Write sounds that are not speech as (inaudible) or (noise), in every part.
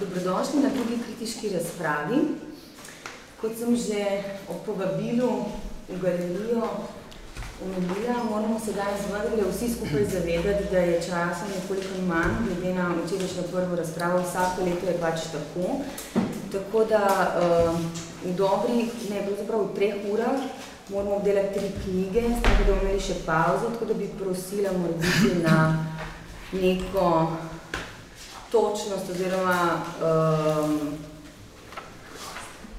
Dobrodošli na drugi kritiški razpravi. Kot sem že ob povabilu v galerijo omenila, moramo sedaj zvrli vsi skupaj zavedati, da je časa nekoliko manj, glede na včerajšnjo prvo razpravo, vsako leto je pač tako. Tako da uh, v dobrih, ne, pravzaprav v treh urah moramo obdelati tri knjige, tem, da bomo imeli še pauzo, tako da bi prosila morbiti na neko točnost oziroma um,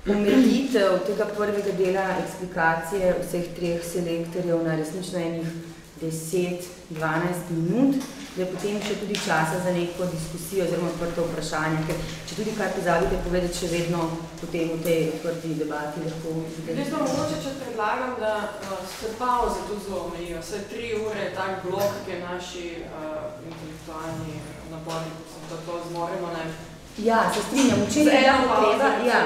omejitev tega prvega dela eksplikacije vseh treh selektorjev na resnično enih 10-12 minut, da je potem še tudi časa za neko diskusijo oziroma odprto vprašanje, ker če tudi kaj pozabite povedati, še vedno potem v tej odprti debati lahko. Jaz pa mogoče, če predlagam, da uh, se pauze tudi zelo omejijo. Vse tri ure je tak blok, ki je naši uh, intelektualni napori, ko sem tako zmoremo, ne? Ja, se strinjam. Včeraj je potreba, ja.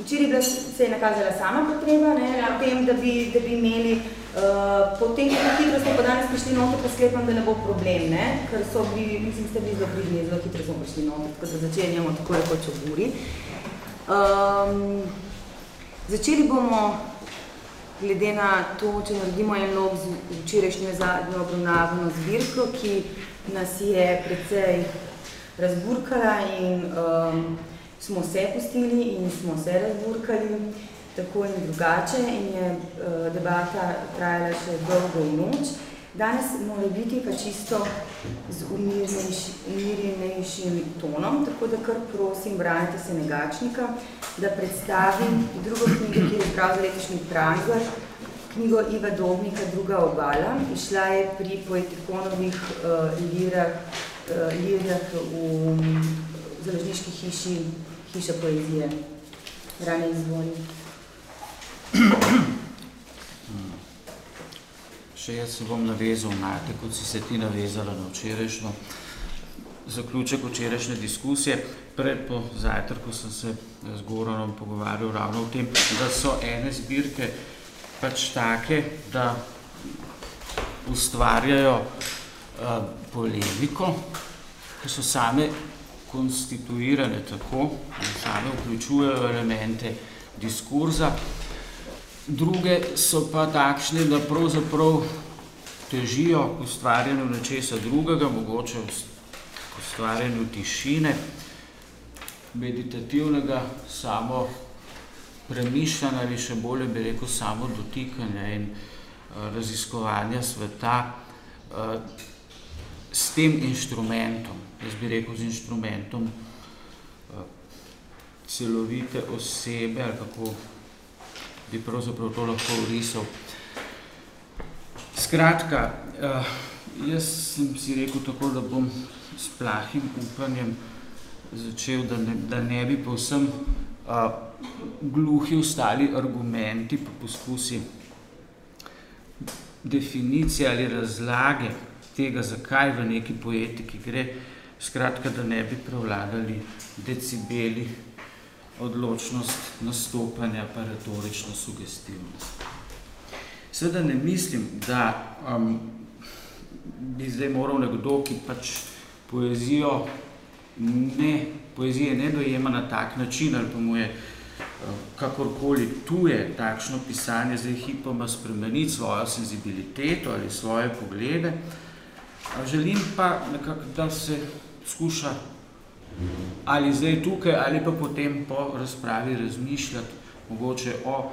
Včeraj se je nakazala sama potreba, ne, ja. tem, da bi, da bi imeli, uh, potem kako hitro smo pa danes prišli noter, pa sklepam, da ne bo problem, ne, ker so bili, mislim, ste bili zelo pridni, zelo hitro smo prišli noter, tako da začenjamo tako rekoč v buri. Um, začeli bomo, glede na to, če naredimo en log z včerajšnjo zadnjo obravnavno zbirko, ki nas je precej razburkala in um, smo se pustili in smo se razburkali tako in drugače in je uh, debata trajala še dolgo v noč. Danes mora biti pa čisto z umirjenejšim tonom, tako da kar prosim, branite se negačnika, da predstavim drugo knjigo, ki je zbral za letošnji prazgar, knjigo Iva Dobnika, Druga obala. Išla je pri poetikonovih uh, lirah, uh, lirah v založniški hiši hiša poezije. Rane izvoli. Še jaz se bom navezal na te, kot si se ti navezala na včerajšnjo zaključek včerajšnje diskusije. Pred po zajtrku sem se z Goranom pogovarjal ravno o tem, da so ene zbirke pač take, da ustvarjajo uh, polemiko, ki so same konstituirane tako, da same vključujejo elemente diskurza. Druge so pa takšne, da pravzaprav težijo k ustvarjanju nečesa drugega, mogoče k ustvarjanju tišine, meditativnega, samo premišljanja ali še bolje bi rekel samo dotikanja in uh, raziskovanja sveta uh, s tem inštrumentom jaz bi rekel, z inštrumentom celovite osebe, ali kako bi pravzaprav to lahko urisal. Skratka, jaz sem si rekel tako, da bom s plahim upanjem začel, da ne, da ne bi povsem uh, gluhi ostali argumenti po poskusi definicije ali razlage tega, zakaj v neki poetiki gre, Skratka, da ne bi prevladali decibeli, odločnost nastopanja pa retorično sugestivnost. Seveda ne mislim, da um, bi zdaj moral nekdo, ki pač poezijo ne, poezije ne dojema na tak način, ali pa mu je uh, kakorkoli tuje takšno pisanje zdaj hipoma spremeniti svojo senzibiliteto ali svoje poglede, želim pa nekako, da se skuša ali zdaj tukaj, ali pa potem po razpravi razmišljati mogoče o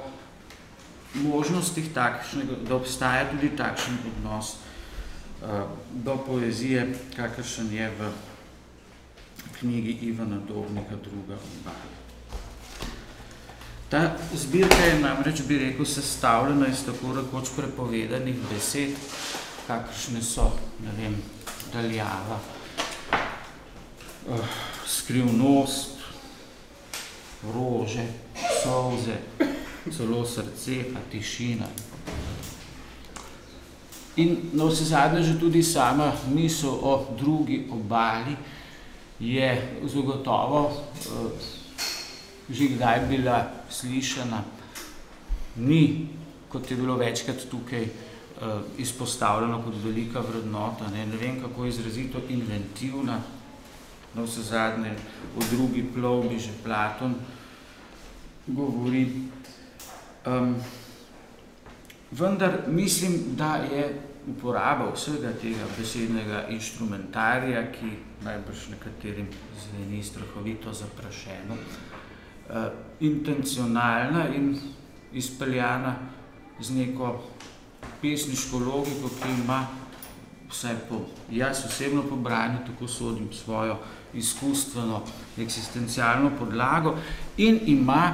možnostih takšnega, da obstaja tudi takšen odnos uh, do poezije, kakršen je v knjigi Ivana Dobnika druga obala. Ta zbirka je namreč, bi rekel, sestavljena iz tako rekoč prepovedanih besed, kakršne so, ne vem, daljava, uh, skrivnost, rože, solze, celo srce, pa tišina. In na vse zadnje že tudi sama misel o drugi obali je zagotovo uh, že kdaj bila slišana. Ni, kot je bilo večkrat tukaj uh, izpostavljeno kot velika vrednota. Ne, ne vem, kako izrazito inventivna, na vse zadnje o drugi plovbi že Platon govori. Um, vendar mislim, da je uporaba vsega tega besednega inštrumentarija, ki najbrž nekaterim zveni strahovito zaprašeno, uh, intencionalna in izpeljana z neko pesniško logiko, ki ima vsaj po, jaz osebno po branju, tako sodim svojo izkustveno, eksistencialno podlago in ima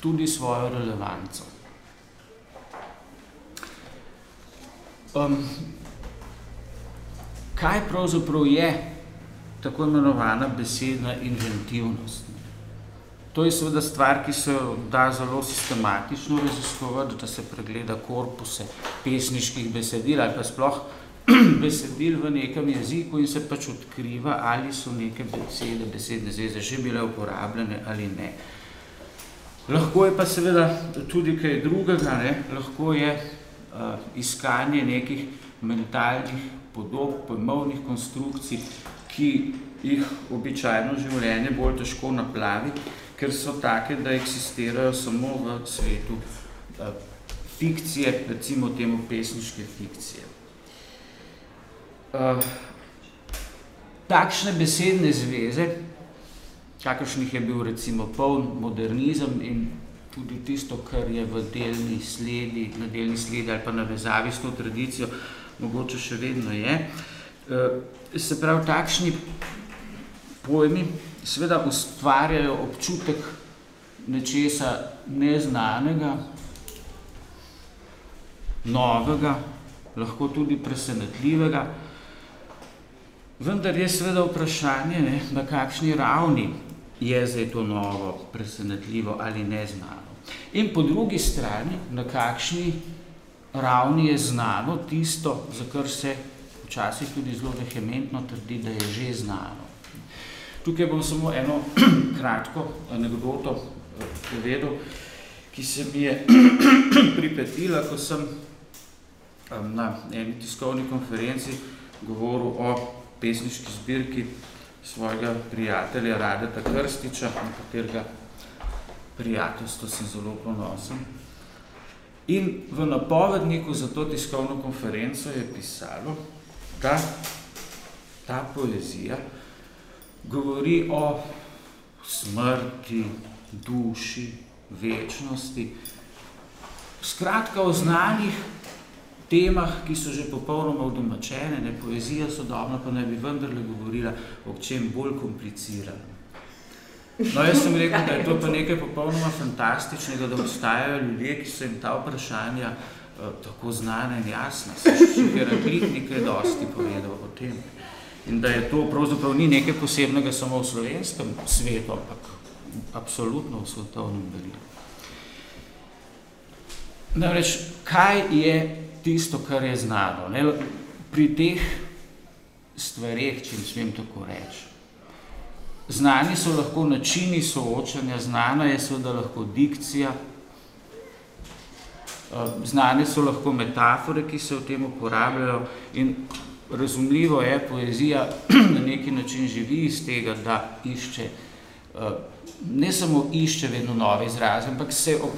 tudi svojo relevanco. Um, kaj pravzaprav je tako imenovana besedna inventivnost? To je seveda stvar, ki se da zelo sistematično raziskovati, da se pregleda korpuse pesniških besedil ali pa sploh (clears throat) besedil v nekem jeziku in se pač odkriva, ali so neke besede, besedne zveze že bile uporabljene ali ne. Lahko je pa seveda tudi kaj drugega, ne? lahko je iskanje nekih mentalnih podob, pojmovnih konstrukcij, ki jih običajno življenje bolj težko naplavi, ker so take, da eksistirajo samo v svetu uh, fikcije, recimo temu pesniške fikcije. Uh, takšne besedne zveze, kakršnih je bil recimo poln modernizem in tudi tisto, kar je v delni sledi, na delni sledi ali pa navezavi s to tradicijo, mogoče še vedno je. Uh, se pravi, takšni pojmi seveda ustvarjajo občutek nečesa neznanega, novega, lahko tudi presenetljivega, vendar je seveda vprašanje, ne, na kakšni ravni je zdaj to novo, presenetljivo ali neznano. In po drugi strani, na kakšni ravni je znano tisto, za kar se včasih tudi zelo vehementno trdi, da je že znano. Tukaj bom samo eno (clears throat) kratko anegdoto eh, povedal, ki se mi je (clears throat) pripetila, ko sem na eni tiskovni konferenci govoril o pesniški zbirki svojega prijatelja Radeta Krstiča, na katerega prijateljstvo sem zelo ponosen. In v napovedniku za to tiskovno konferenco je pisalo, da ta poezija govori o smrti, duši, večnosti, skratka o znanih temah, ki so že popolnoma udomačene, ne poezija sodobna, pa ne bi vendarle govorila o čem bolj kompliciranem. No, jaz sem rekel, da je to pa nekaj popolnoma fantastičnega, da obstajajo ljudje, ki so jim ta vprašanja uh, tako znane in jasna. Še Heraklit nekaj dosti povedal o tem. In da je to pravzaprav ni nekaj posebnega samo v slovenskem svetu, ampak absolutno v svetovnem berilu. Namreč, kaj je tisto, kar je znano? Ne? Pri teh stvareh, če smem tako reči, znani so lahko načini soočanja, znana je seveda lahko dikcija, eh, znane so lahko metafore, ki se v tem uporabljajo in razumljivo je, poezija (clears throat) na neki način živi iz tega, da išče, eh, ne samo išče vedno nove izraze, ampak se ob,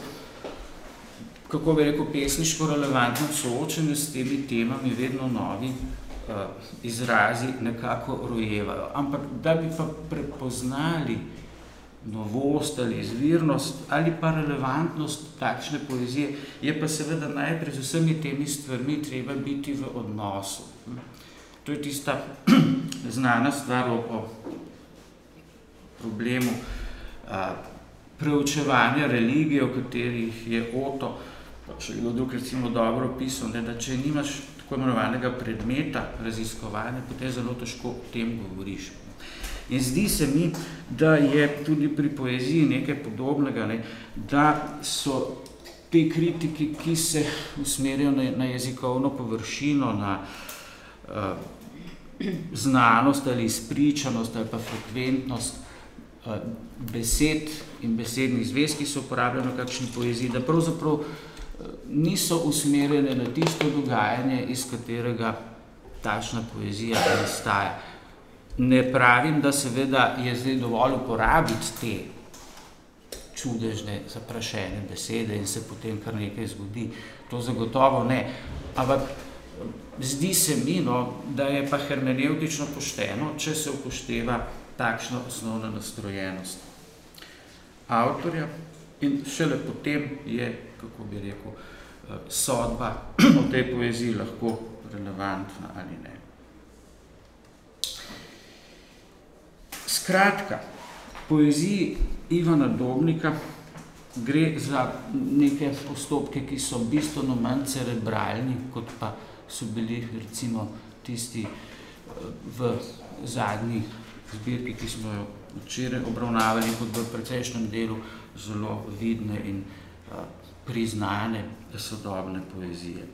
kako bi rekel, pesniško relevantno soočenje s temi temami vedno novi izrazi nekako rojevajo. Ampak da bi pa prepoznali novost ali izvirnost ali pa relevantnost takšne poezije, je pa seveda najprej z vsemi temi stvarmi treba biti v odnosu. To je tista (clears throat) znana stvar o problemu a, preučevanja religije, o katerih je Oto, pa še kdo drug recimo dobro opisal, ne, da če nimaš tako imenovanega predmeta raziskovanja, potem zelo težko o tem govoriš. In zdi se mi, da je tudi pri poeziji nekaj podobnega, ne, da so te kritiki, ki se usmerijo na, na jezikovno površino, na uh, znanost ali izpričanost ali pa frekventnost uh, besed in besednih zvez, ki so uporabljene v kakšni poeziji, da pravzaprav uh, niso usmerjene na tisto dogajanje, iz katerega tačna poezija nastaja. ne pravim, da seveda je zdaj dovolj uporabiti te čudežne, zaprašene besede in se potem kar nekaj zgodi. To zagotovo ne. Ampak zdi se mi, no, da je pa hermeneutično pošteno, če se upošteva takšna osnovna nastrojenost avtorja in šele potem je, kako bi rekel, sodba o tej poeziji lahko relevantna ali ne. Skratka, poeziji Ivana Dobnika gre za neke postopke, ki so bistveno manj cerebralni, kot pa so bili recimo tisti v zadnji zbirki, ki smo jo včeraj obravnavali, kot v precejšnjem delu zelo vidne in priznane sodobne poezije.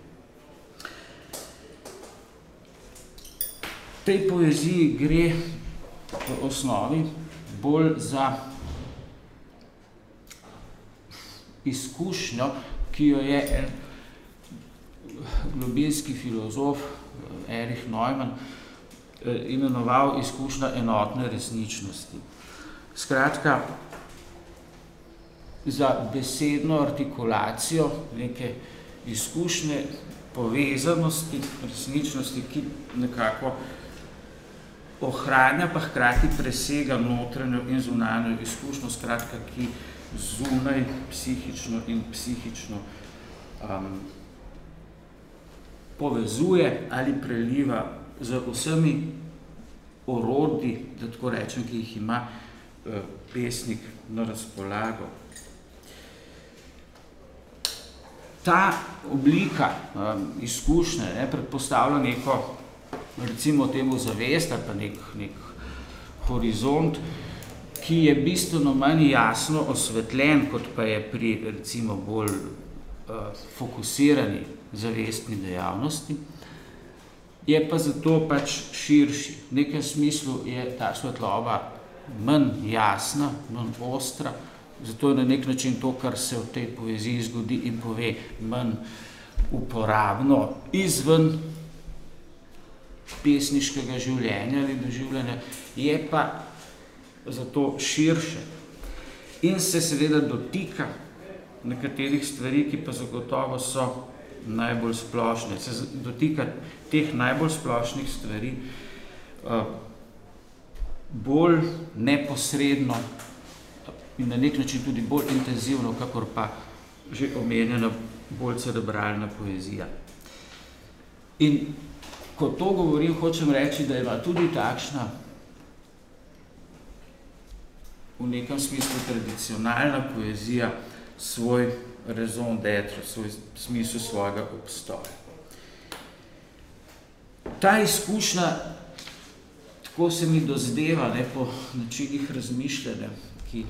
Tej poeziji gre v osnovi bolj za izkušnjo, ki jo je en globinski filozof Erich Neumann imenoval izkušnja enotne resničnosti. Skratka, za besedno artikulacijo neke izkušnje povezanosti, resničnosti, ki nekako ohranja pa hkrati presega notranjo in zunanjo izkušnjo, skratka, ki zunaj psihično in psihično um, povezuje ali preliva z vsemi orodji, da tako rečem, ki jih ima uh, pesnik na razpolago. Ta oblika um, izkušnje ne, predpostavlja neko, recimo temu zavest ali pa nek, nek horizont, ki je bistveno manj jasno osvetljen, kot pa je pri recimo bolj uh, fokusirani zavestni dejavnosti, je pa zato pač širši. V nekem smislu je ta svetloba manj jasna, manj ostra, zato je na nek način to, kar se v tej poeziji zgodi in pove, manj uporabno izven pesniškega življenja ali doživljanja, je pa zato širše in se seveda dotika nekaterih stvari, ki pa zagotovo so najbolj splošne. Se dotika teh najbolj splošnih stvari bolj neposredno in na nek način tudi bolj intenzivno, kakor pa že omenjena bolj cerebralna poezija. In ko to govorim, hočem reči, da ima tudi takšna v nekem smislu tradicionalna poezija svoj raison d'être, svoj smisel svojega obstoja. Ta izkušnja, tako se mi dozdeva, ne, po načinih razmišljanja, ki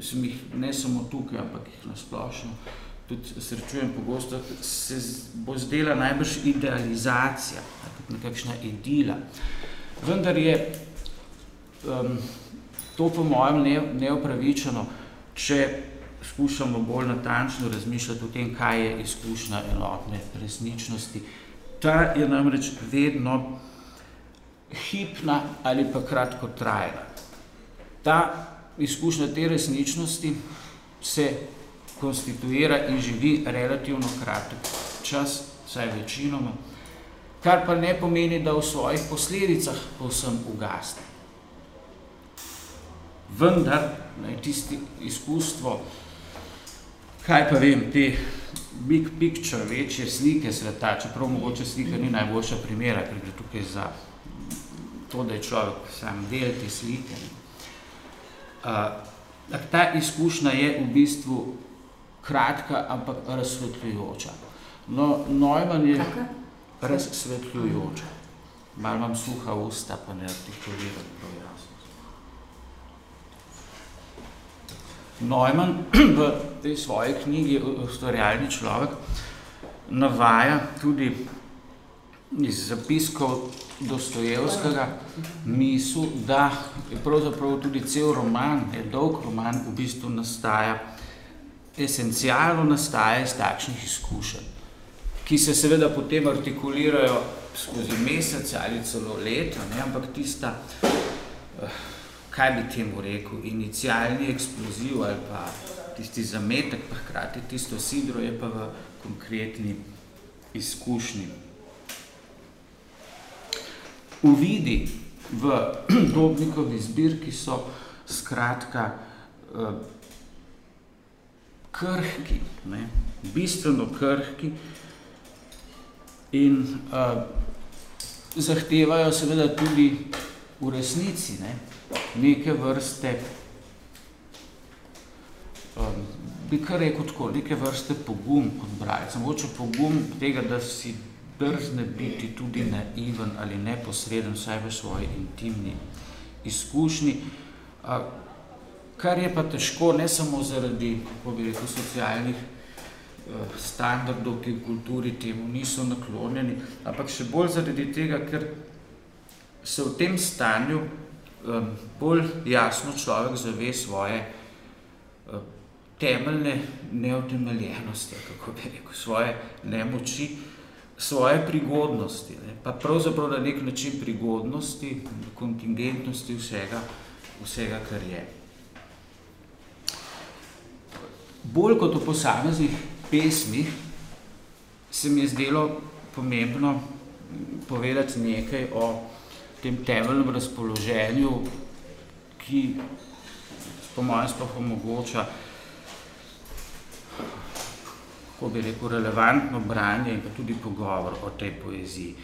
sem jih ne samo tukaj, ampak jih nasplošno tudi srečujem pogosto, se bo zdela najbrž idealizacija, nekakšna idila. Vendar je um, to po mojem ne, neopravičeno, če skušamo bolj natančno razmišljati o tem, kaj je izkušnja enotne resničnosti. Ta je namreč vedno hipna ali pa kratkotrajna. Ta izkušnja te resničnosti se konstituira in živi relativno kratek čas, vsaj večinoma, kar pa ne pomeni, da v svojih posledicah povsem ugasne vendar ne, tisti izkustvo, kaj pa vem, te big picture, večje slike sveta, čeprav mogoče slika ni najboljša primera, ker gre tukaj za to, da je človek sam del te slike. Uh, ta izkušnja je v bistvu kratka, ampak razsvetljujoča. No, Neumann je razsvetljujoča. Malo imam suha usta, pa ne artikuliram prav jasno. Neumann (clears throat) v tej svoji knjigi Ustvarjalni človek navaja tudi iz zapiskov Dostojevskega misel, da je pravzaprav tudi cel roman, je dolg roman, v bistvu nastaja, esencialno nastaja iz takšnih izkušenj. ki se seveda potem artikulirajo skozi mesec ali celo leto, ne? ampak tista, eh, kaj bi temu rekel, inicialni eksploziv ali pa tisti zametek, pa hkrati tisto sidro je pa v konkretni izkušnji. Uvidi v (clears throat) Dobnikovi zbirki so skratka eh, krhki, ne? bistveno krhki in uh, zahtevajo seveda tudi v resnici ne? neke vrste, um, bi kar rekel tako, neke vrste pogum kot brajca, mogoče pogum tega, da si drzne biti tudi naiven ali neposreden, vsaj v svoji intimni izkušnji, kar je pa težko ne samo zaradi, kako bi rekel, socialnih uh, standardov, ki v kulturi temu niso naklonjeni, ampak še bolj zaradi tega, ker se v tem stanju bolj jasno človek zave svoje uh, temeljne neutemeljenosti, kako bi rekel, svoje nemoči, svoje prigodnosti, ne? pa pravzaprav na nek način prigodnosti, kontingentnosti vsega, vsega, kar je bolj kot v posameznih pesmih, se mi je zdelo pomembno povedati nekaj o tem temeljnem razpoloženju, ki po mojem sploh omogoča kako bi rekel, relevantno branje in pa tudi pogovor o tej poeziji.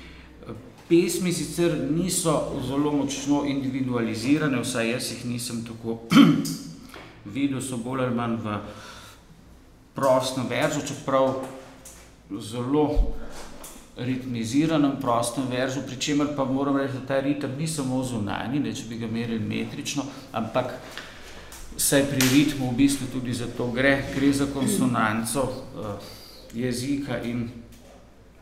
Pesmi sicer niso zelo močno individualizirane, vsaj jaz jih nisem tako (clears throat) videl, so bolj ali manj v prostem verzu, čeprav zelo ritmiziranem prostem verzu, pri čemer pa moram reči, da ta ritem ni samo zunanji, ne, če bi ga merili metrično, ampak saj pri ritmu v bistvu tudi za to gre, gre za konsonanco uh, jezika in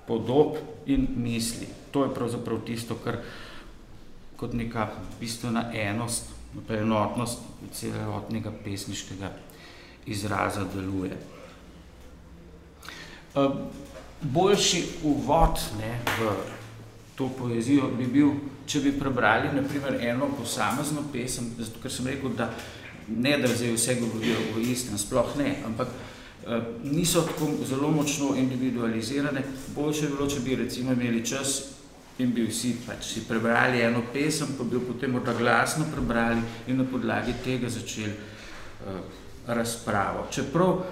podob in misli. To je pravzaprav tisto, kar kot neka bistvena enost, pa enotnost celotnega pesniškega izraza deluje. Ehm, boljši uvod ne, v to poezijo bi bil, če bi prebrali naprimer eno posamezno pesem, zato ker sem rekel, da ne da zdaj vse govorijo o istem, sploh ne, ampak uh, niso tako zelo močno individualizirane. Boljše bi bilo, če bi recimo imeli čas in bi vsi pač si prebrali eno pesem, pa bi jo potem glasno prebrali in na podlagi tega začeli uh, razpravo. Čeprav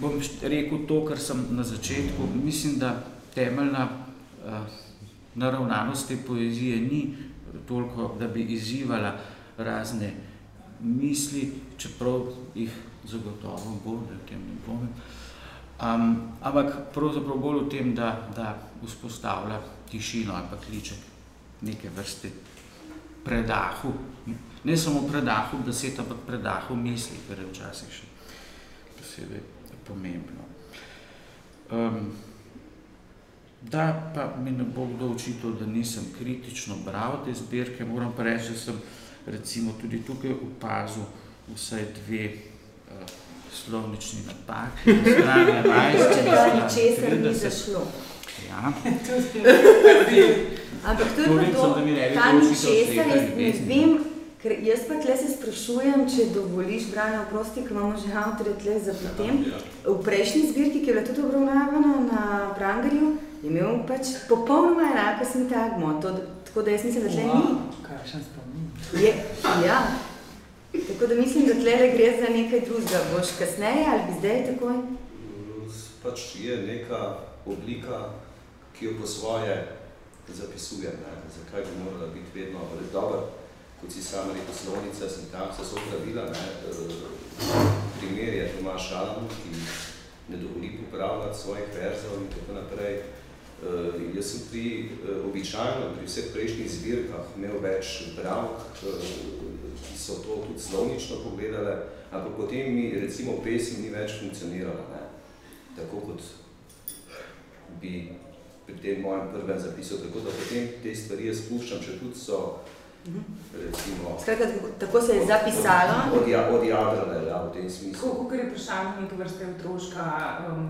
bom rekel to, kar sem na začetku. Mislim, da temeljna uh, naravnanost te poezije ni toliko, da bi izzivala razne misli, čeprav jih zagotovo bolj, da o tem ne pomem. Um, ampak pravzaprav bolj v tem, da, da vzpostavlja tišino ali pa kliče neke vrste predahu. Ne samo predahu besed, ampak predahu misli, kar je včasih še posebej pomembno. Um, da pa mi ne bo kdo očital, da nisem kritično bral te zbirke, moram pa reči, da sem recimo tudi tukaj opazil vsaj dve uh, slovnični napaki. (laughs) Če to ničesar ni zašlo. Ja. Ampak to je pa to, ta ničesar, jaz ne vem, Ker jaz pa tle se sprašujem, če dovoliš branje v prosti, ker imamo že avtorje tle za potem. Ja, ja. V prejšnji zbirki, ki je bila tudi obravnavana na Prangarju, je imel pač popolnoma enako sintagmo. To, tako da jaz mislim, da tle wow, ni. Kakšen spomin. Je, ja. Tako da mislim, da tle gre za nekaj drugega. Boš kasneje ali bi zdaj takoj? Pač je neka oblika, ki jo po svoje zapisujem. Ne? Zakaj bi morala biti vedno dobro? kot si sam rekel, slovnica, sintaksa so pravila. Ne? Eh, primer je Tomaš Alam, ki ne dovoli popravljati svojih verzov in tako naprej. Uh, jaz sem pri, uh, običajno pri vseh prejšnjih zbirkah imel več bravk, uh, ki so to tudi slovnično pogledale, ampak potem mi recimo pesem ni več funkcionirala, ne? tako kot bi pri tem mojem prvem zapisu, tako da potem te stvari jaz spuščam, če tudi so recimo... Skratka, tako se je zapisalo? Od, od jadrane, ja, v tem smislu. Kako je prišalo neke vrste otroška um,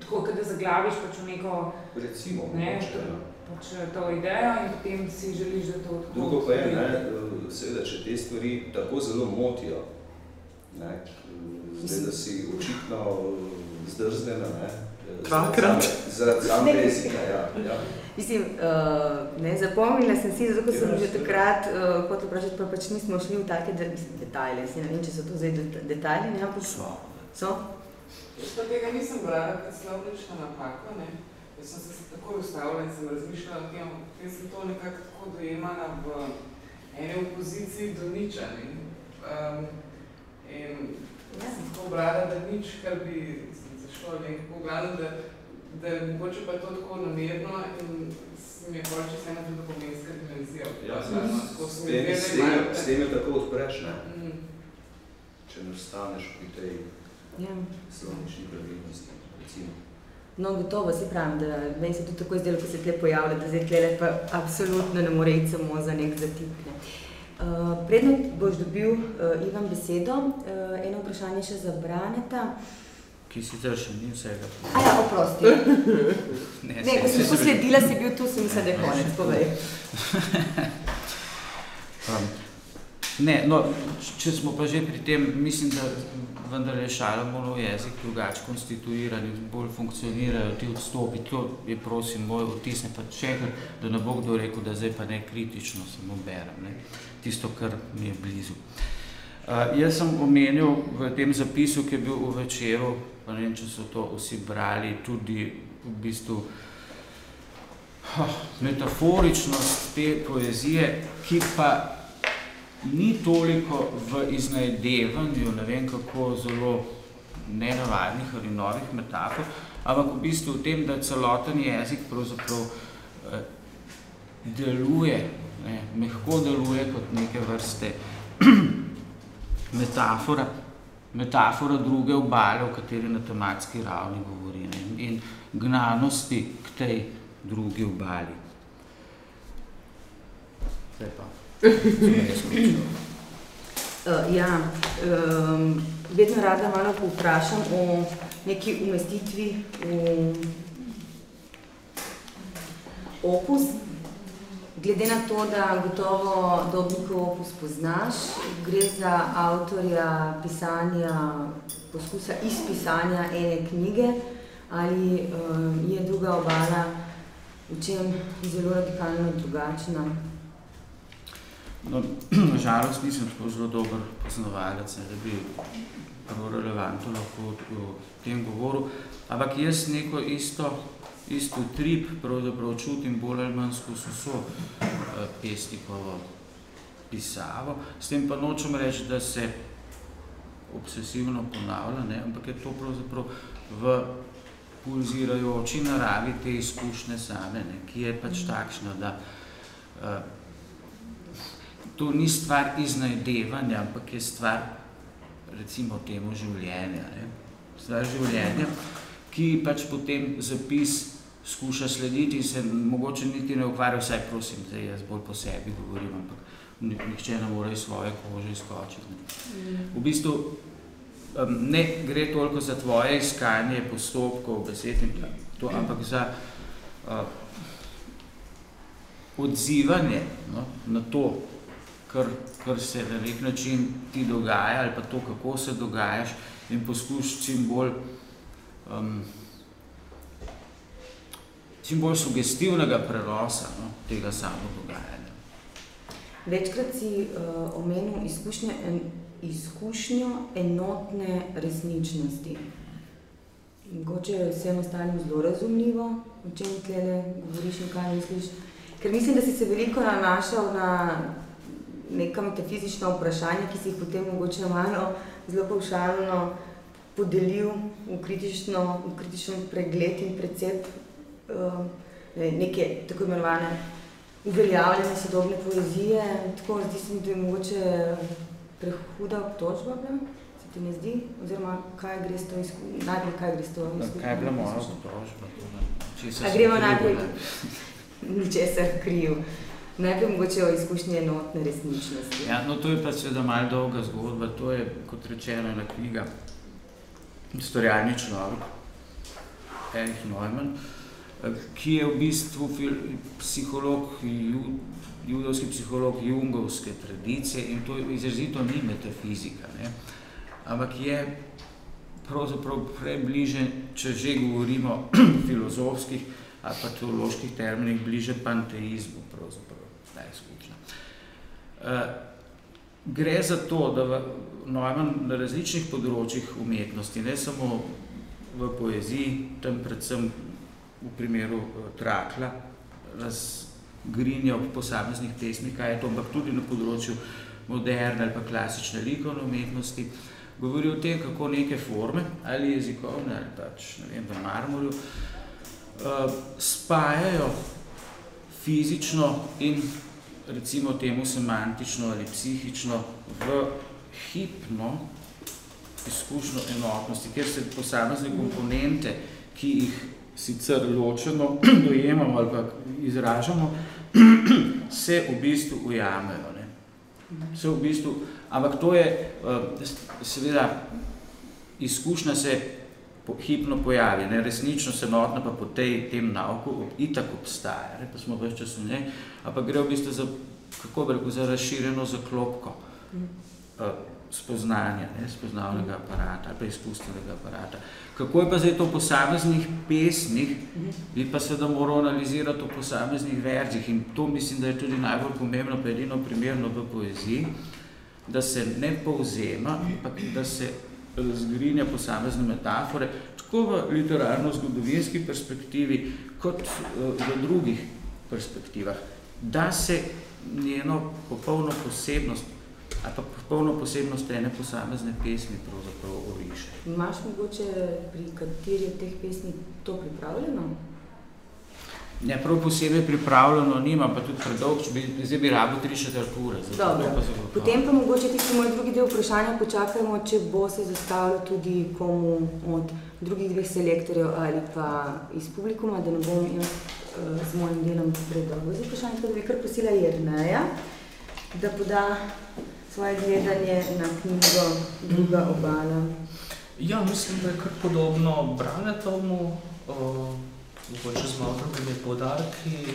tako, da zaglaviš pač v neko Recimo, ne, mogoče, ja. pač to idejo in potem si želiš, da to tako Drugo pa je, ne, seveda, če te stvari tako zelo motijo, ne, zdaj, da si očitno zdrznena, ne, Dvakrat. zaradi zaradi jezika, ja, ja. Mislim, uh, ne, zapomnila sem si, zato ker sem Ja, že takrat uh, hotel vprašati, pa pač nismo šli v take de, mislim, detajle, si ne vem, če so to zdaj det- detajli, ne, ampak So. so. Jaz pa tega nisem brala kot slovnična napaka, ne. Jaz sem se takoj ustavila in sem razmišljala o tem, jaz sem to nekako tako dojemala v eni opoziciji do niča, ne. Um, in Ja. sem tako brala, da nič, kar bi zašlo, ne, kako v glavnem, da, da je mogoče pa to tako namerno in mi je pol čisto ena tudi pomenska dimenzija. Ja, odprla, s, tem, s tem jo tako odpreš, ne, Mm. če ne ostaneš pri tej Ja. slovnični pravilnosti, recimo. No, gotovo, se pravim, da meni se tudi tako zdelo, ko se tle pojavlja, da zdaj tle pa absolutno ne more iti samo za nek zatip. Ne. Uh, predno boš dobil, uh, Ivan, besedo, uh, eno vprašanje še za Braneta. Ki sicer še ni vsega. A ja, oprosti. (laughs) Ne, Ne, ko sem saj- tako sledila, si bil tu, sem mislila, da je konec, povej. (laughs) Um, ne, no, če smo pa že pri tem, mislim, da vendar je Šalamonov jezik drugače konstituiran in bolj funkcionirajo ti odstopi. To je prosim moj vtis, ne pa še enkrat, da ne bo kdo rekel, da zdaj pa ne kritično samo berem, ne, tisto, kar mi je blizu. Uh, jaz sem omenil v tem zapisu, ki je bil v večeru, pa ne vem, če so to vsi brali, tudi v bistvu oh, metaforičnost te poezije, ki pa ni toliko v iznajdevanju, ne vem kako zelo nenavadnih ali novih metafor, ampak v bistvu v tem, da celoten jezik pravzaprav eh, deluje, ne, mehko deluje kot neke vrste (clears throat) metafora, metafora druge obale, o kateri na tematski ravni govori ne, in gnanosti k tej drugi obali. Zdaj pa. Uh, (laughs) ja, um, vedno rada malo povprašam o neki umestitvi v opus. Glede na to, da gotovo Dobnikov opus poznaš, gre za avtorja pisanja, poskusa izpisanja ene knjige, ali um, je druga obala v čem zelo radikalno drugačna? No, (clears throat) žalost nisem tako zelo dober poznavalec, ne, da bi prav relevantno lahko o tem govoril, ampak jaz neko isto, isto trip pravzaprav čutim bolj ali manj skozi vso uh, pesnikovo pisavo, s tem pa nočem reči, da se obsesivno ponavlja, ne, ampak je to pravzaprav v pulzirajoči naravi te izkušnje same, ne, ki je pač takšna, da uh, to ni stvar iznajdevanja, ampak je stvar, recimo temu, življenja. Ne? Stvar življenja, ki pač potem zapis skuša slediti in se mogoče niti ne ukvarja, vsaj prosim, zdaj jaz bolj po sebi govorim, ampak ni- nihče ne more iz svoje kože izskočiti. Ne? V bistvu ne gre toliko za tvoje iskanje postopkov, besed in to, ampak za odzivanje no, na to, kar, kar se na nek način ti dogaja ali pa to, kako se dogajaš in poskuš čim bolj um, čim bolj sugestivnega prenosa no, tega samo dogajanja. Večkrat si uh, omenil izkušnje, en, izkušnjo enotne resničnosti. Mogoče je vsem ostalim zelo razumljivo, o čem tlele govoriš in kaj misliš. Ker mislim, da si se veliko nanašal na neka metafizična vprašanja, ki si jih potem mogoče malo zelo pavšalno podelil v, kritično, v kritičen pregled in precep uh, neke tako imenovane uveljavljene sodobne poezije. Tako zdi se mi, da je mogoče prehuda obtožba bila, se ti ne zdi? Oziroma, kaj gre s to izkušnjo, najprej kaj gre s to izkušnjo? Kaj je bila moja obtožba? Česa A sem gremo najprej ne? ničesar kriv. Najprej mogoče o izkušnji enotne resničnosti. Ja, no to je pa seveda malo dolga zgodba, to je, kot rečeno, ena knjiga, Storjalni človek. Erich Neumann, ki je v bistvu psiholog, judovski psiholog jungovske tradicije in to izrazito ni metafizika, ne? ampak je pravzaprav prebliže, če že govorimo (clears throat) filozofskih ali pa teoloških terminih, bliže panteizmu pravzaprav, ta izkušnja. Uh, gre za to, da v, Neumann na različnih področjih umetnosti, ne samo v poeziji, tam predvsem v primeru uh, Trakla, razgrinja v posameznih pesmih, kaj je to, ampak tudi na področju moderne ali pa klasične likovne umetnosti, govori o tem, kako neke forme, ali jezikovne, ali pač, ne vem, v marmorju, uh, spajajo fizično in recimo temu semantično ali psihično v hipno izkušnjo enotnosti, kjer se posamezne komponente, ki jih sicer ločeno (clears throat) dojemamo ali pa izražamo, (clears throat) se v bistvu ujamejo. Ne. Se v bistvu, ampak to je, eh, seveda, izkušnja se hipno pojavi, ne, resnično se notno pa po tej, tem nauku itak obstaja, ne, pa smo več času ne, ampak gre v bistvu za, kako bi rekel, za razširjeno zaklopko uh, spoznanja, ne, spoznavnega aparata, ali pa izkustvenega aparata. Kako je pa zdaj to v posameznih pesmih, bi pa seveda moral analizirati v posameznih verzih in to mislim, da je tudi najbolj pomembno, pa edino primerno v poeziji, da se ne povzema, ampak da se razgrinja posamezne metafore, tako v literarno-zgodovinski perspektivi, kot v drugih perspektivah, da se njeno popolno posebnost ali pa popolno posebnost ene posamezne pesmi pravzaprav oriše. Imaš mogoče pri kateri od teh pesmi to pripravljeno? Ne, prav posebej pripravljeno nimam, pa tudi predolg, bi, zdaj bi rabo tri četrt ure. Dobro, pa potem pa mogoče tisti moj drugi del vprašanja počakajmo, če bo se zastavilo tudi komu od drugih dveh selektorjev ali pa iz publikuma, da ne bom jaz uh, z mojim delom predolgo. Zdaj vprašanje, tako da bi kar prosila Jerneja, da poda svoje gledanje na knjigo Druga obala. Ja, mislim, da je kar podobno Branetomu, uh, mogoče z malo drugimi podarki.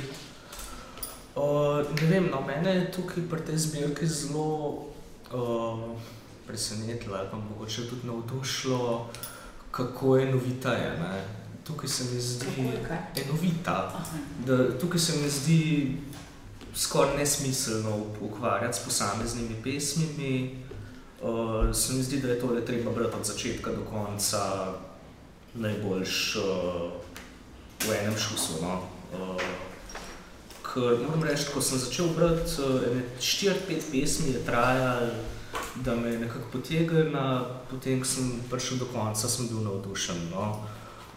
Uh, ne vem, no, mene je tukaj pri tej zbirki zelo uh, presenetilo ali pa mogoče tudi navdušilo, kako enovita je. Ne? Tukaj se mi zdi enovita. Da, tukaj se mi zdi skoraj nesmiselno ukvarjati s posameznimi pesmimi. Uh, se mi zdi, da je to treba brati od začetka do konca najboljš uh, v enem šusu. No? Uh, ker moram reči, ko sem začel brati uh, štiri, pet pesmi, je trajal, da me je nekako potegnila, potem, ko sem prišel do konca, sem bil navdušen. No?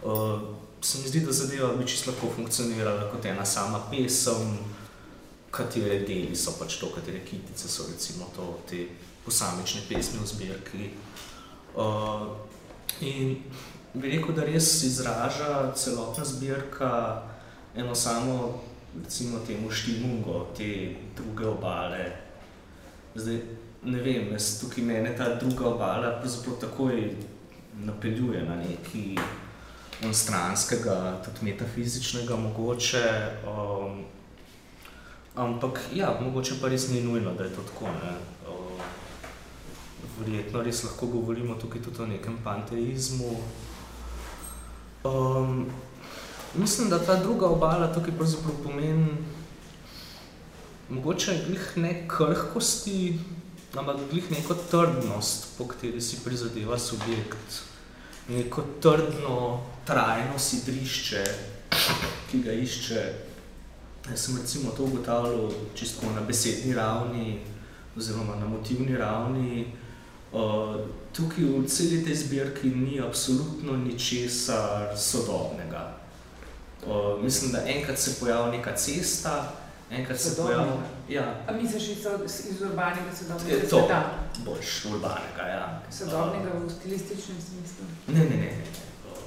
Uh, se mi zdi, da zadeva bi čisto lahko funkcionirala kot ena sama pesem, katere deli so pač to, katere kitice so recimo to, te posamične pesmi v zbirki. Uh, in bi rekel, da res izraža celotna zbirka eno samo, recimo temu štimungo, te druge obale. Zdaj, ne vem, jaz tukaj mene ta druga obala pravzaprav takoj napeljuje na neki onstranskega, tudi metafizičnega mogoče. Um, ampak ja, mogoče pa res ni nujno, da je to tako. Ne? Um, verjetno res lahko govorimo tukaj tudi o nekem panteizmu, Um, mislim, da ta druga obala tukaj pravzaprav pomeni mogoče glih ne krhkosti, ampak glih neko trdnost, po kateri si prizadeva subjekt. Neko trdno, trajno sidrišče, ki ga išče. Jaz sem recimo to ugotavljal čisto na besedni ravni oziroma na motivni ravni, Uh, tukaj v celi tej zbirki ni absolutno ničesar sodobnega. Uh, mislim, da enkrat se pojavi neka cesta, enkrat se pojavi... Ja. A misliš iz, iz urbanega sodobnega sveta? To, boljš urbanega, ja. Sodobnega v stilističnem smislu? Ne, ne, ne. ne. Uh,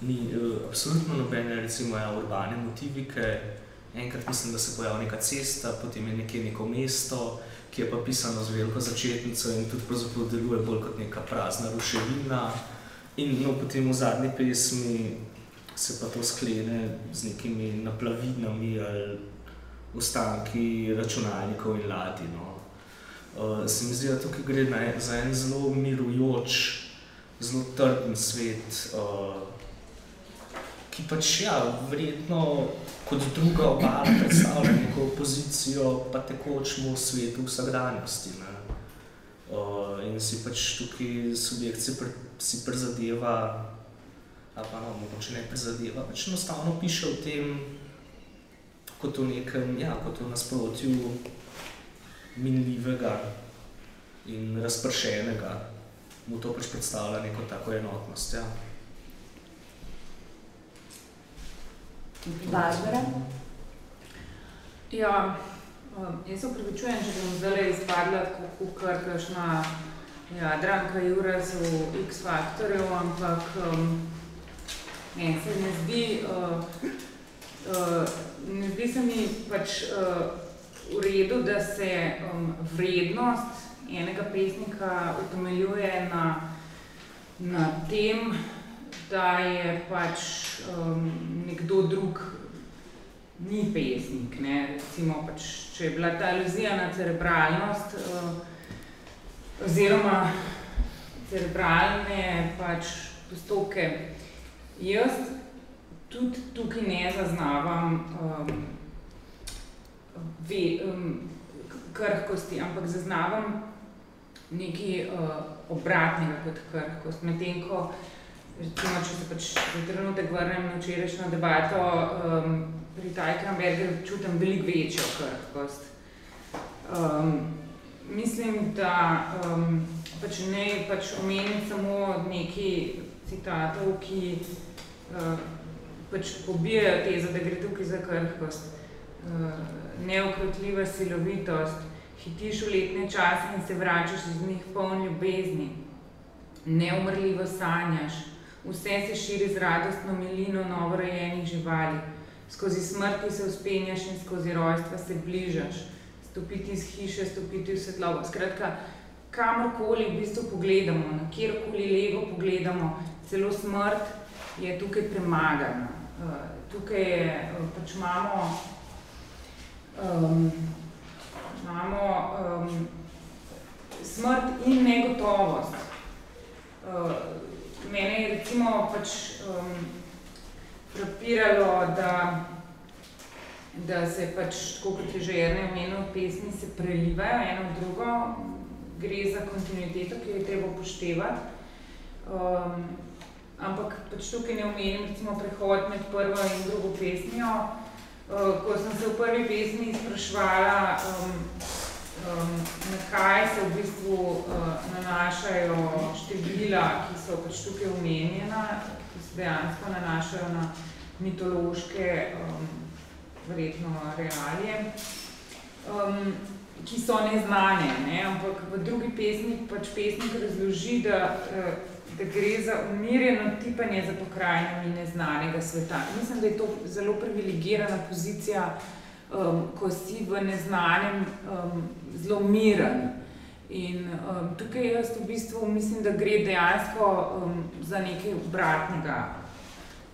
ni uh, absolutno nobene, recimo, ja, urbane motivike. Enkrat mislim, da se pojavi neka cesta, potem je nekje neko mesto, ki je pa pisano z veliko začetnico in tudi pravzaprav deluje bolj kot neka prazna ruševina. In no, potem v zadnji pesmi se pa to sklene z nekimi naplavinami ali ostanki računalnikov in ladi. No. Uh, se mi zdi, da tukaj gre na, za en zelo mirujoč, zelo trden svet, uh, ki pač ja, verjetno kot druga obala predstavlja neko opozicijo pa tekočmu svetu vsakdanjosti. Ne. Uh, in si pač tukaj subjekt si, pr, si prizadeva, ali pa no, mogoče ne prizadeva, pač enostavno piše o tem, kot v nekem, ja, kot v nasprotju minljivega in razpršenega. Mu to pač predstavlja neko tako enotnost, ja. Barbara? Ja, um, jaz se upravičujem, če bom zdaj izpadla tako kar kakšna jadranka Juras v X-Faktorju, ampak um, ne, se ne zdi, uh, uh, ne zdi se mi pač uh, v redu, da se um, vrednost enega pesnika utemeljuje na, na tem, da je pač um, nekdo drug ni pesnik. Ne? Recimo, pač, če je bila ta aluzija na cerebralnost uh, oziroma cerebralne pač postopke, jaz tudi tukaj ne zaznavam um, ve, um, krhkosti, ampak zaznavam nekaj uh, obratnega kot krhkost. Medtem ko recimo, če se pač za trenutek vrnem na včerajšnjo debato, um, pri Tajkramberger čutim veliko večjo krhkost. Um, mislim, da um, pač ne pač omenim samo nekaj citatov, ki uh, pač pobijajo tezo, da gre tukaj za krhkost. Uh, neukrotljiva silovitost, hitiš v letne čase in se vračaš iz njih poln ljubezni, neumrljivo sanjaš, Vse se širi z radostno milino novorojenih živali. Skozi smrti se uspenjaš in skozi rojstva se bližaš. Stopiti iz hiše, stopiti v svetlobo. Skratka, kamorkoli v bistvu pogledamo, na kjerkoli levo pogledamo, celo smrt je tukaj premagana. Uh, tukaj je, uh, pač imamo, um, imamo um, smrt in negotovost. Uh, mene je recimo pač um, frapiralo, da, da se pač, tako kot je že Erne omenil, pesmi se prelivajo eno v drugo, gre za kontinuiteto, ki jo je treba upoštevati. Um, ampak pač tukaj ne omenim recimo prehod med prvo in drugo pesmijo. Uh, ko sem se v prvi pesmi sprašvala, um, um, na kaj se v bistvu uh, nanašajo števila, ki so pač tukaj omenjena, ki se dejansko nanašajo na mitološke, um, verjetno realije, um, ki so neznane, ne? ampak v drugi pesmi pač pesnik razloži, da, uh, da gre za umirjeno tipanje za pokrajinami neznanega sveta. Mislim, da je to zelo privilegirana pozicija um, ko si v neznanem um, zelo miren. In um, tukaj jaz v bistvu mislim, da gre dejansko um, za nekaj obratnega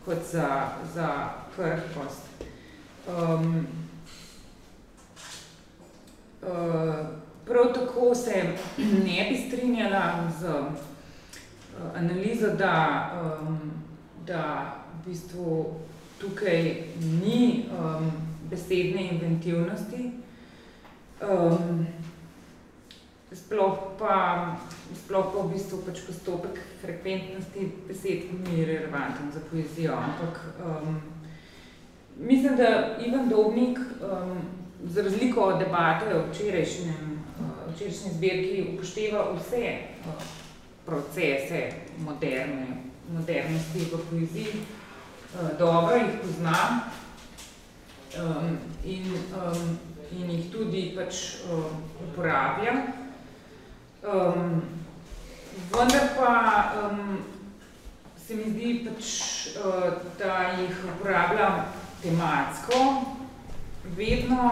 kot za, za krhkost. Um, uh, prav tako se ne bi strinjala z uh, analizo, da, um, da v bistvu tukaj ni um, besedne inventivnosti. Um, sploh, pa, sploh pa v bistvu pač postopek frekventnosti besed ni relevanten za poezijo, ampak um, mislim, da Ivan Dobnik um, za razliko od debate o včerajšnjem, uh, včerajšnji zbirki upošteva vse uh, procese moderne, modernosti v poeziji, uh, dobro jih poznam, um, in, um, in jih tudi pač um, uporabljam. Um, vendar pa um, se mi zdi pač, uh, da jih uporabljam tematsko, vedno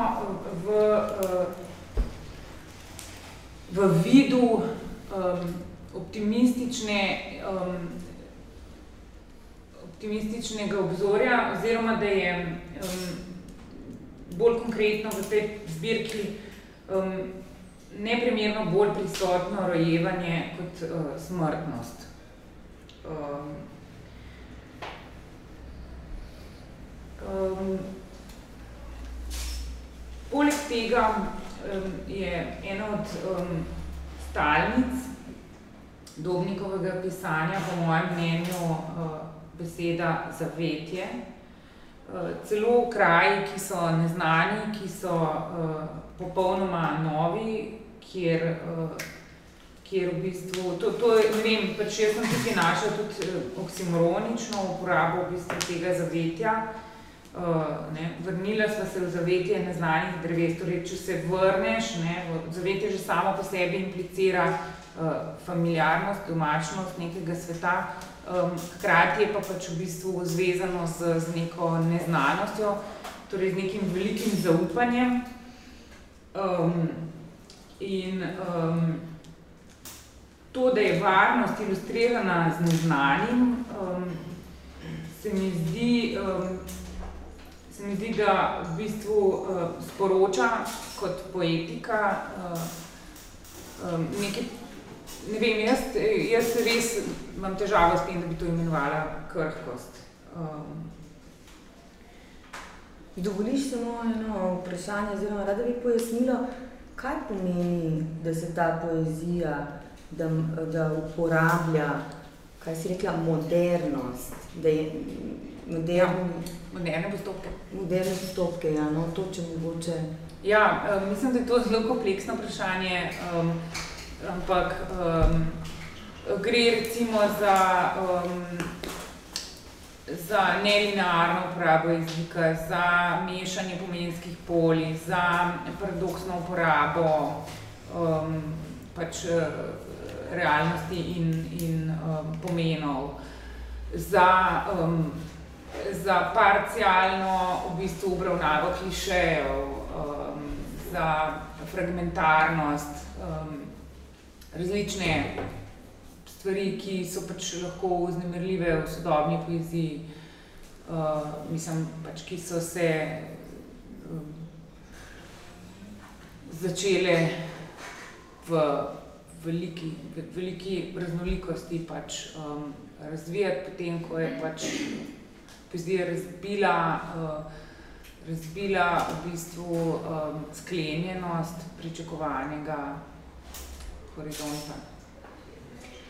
v, uh, v vidu um, optimistične, um, optimističnega obzorja, oziroma da je um, bolj konkretno v tej zbirki um, neprimerno bolj prisotno rojevanje kot uh, smrtnost. Um, um, poleg tega um, je ena od um, stalnic Dobnikovega pisanja, po mojem mnenju, uh, beseda zavetje. Uh, celo kraji, ki so neznani, ki so uh, popolnoma novi, kjer, uh, kjer v bistvu, to, to ne vem, pač jaz sem tukaj našla tudi oksimoronično uporabo v bistvu tega zavetja. Uh, ne, vrnila sva se v zavetje neznanih dreves, torej če se vrneš, ne, zavetje že samo po sebi implicira uh, familiarnost, domačnost nekega sveta, um, hkrati je pa pač v bistvu zvezano z, z neko neznanostjo, torej z nekim velikim zaupanjem. Um, in um, to, da je varnost ilustrirana z neznanim, um, se mi zdi, um, se mi zdi, da v bistvu uh, sporoča kot poetika uh, um, nekaj, ne vem, jaz, jaz res imam težavo s tem, da bi to imenovala krhkost. Um, Dovoliš samo eno vprašanje, oziroma rada bi pojasnila, kaj pomeni, da se ta poezija, da, da uporablja, kaj si rekla, modernost, da je modern, ja, moderne postopke. Moderne postopke, ja, no, to če mogoče. Ja, mislim, da je to zelo kompleksno vprašanje, um, ampak um, gre recimo za um, za nelinearno uporabo jezika, za mešanje pomenskih polij, za paradoksno uporabo um, pač, realnosti in, in um, pomenov, za, um, za parcialno v bistvu obravnavo klišejev, um, za fragmentarnost, um, različne stvari, ki so pač lahko vznemirljive v sodobni poeziji, uh, mislim, pač, ki so se um, začele v veliki, v veliki raznolikosti pač, um, razvijati, potem ko je pač poezija razbila, uh, razbila v bistvu um, sklenjenost pričakovanega horizonta.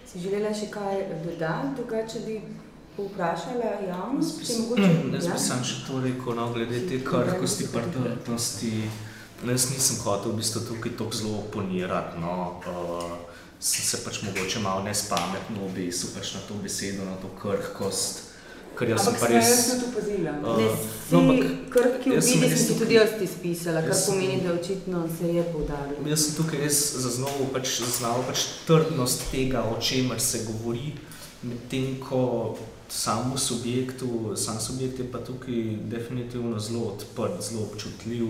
Si želela še kaj dodati, drugače bi povprašala javnost? Jaz bi, mm, jaz bi ja? sam še to rekel, no, glede te krhkosti, prtosti. Jaz nisem hotel v bistvu tukaj tako zelo oponirati, no. Uh, sem se pač mogoče malo nespametno obesil pač na to besedo, na to krhkost. Ker jaz ampak sem pa res... Ampak sem tudi opazila. Uh, ne, si no, krhki vidi, sem ti tudi jaz izpisala, kar pomeni, da očitno se je poudarilo. Jaz sem tukaj res zaznal pač, zaznal pač trdnost tega, o čemer se govori, medtem ko samo subjektu, sam subjekt je pa tukaj definitivno zelo odprt, zelo občutljiv,